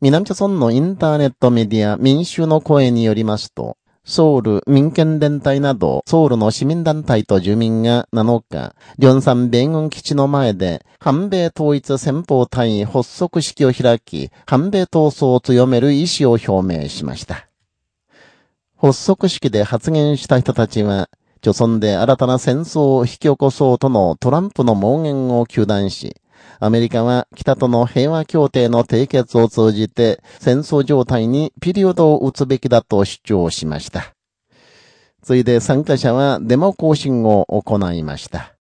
南朝村のインターネットメディア民衆の声によりますと、ソウル民権連帯など、ソウルの市民団体と住民が7日、リョンサン米軍基地の前で、反米統一戦法隊発足式を開き、反米闘争を強める意思を表明しました。発足式で発言した人たちは、著村で新たな戦争を引き起こそうとのトランプの妄言を求断し、アメリカは北との平和協定の締結を通じて戦争状態にピリオドを打つべきだと主張しました。ついで参加者はデモ行進を行いました。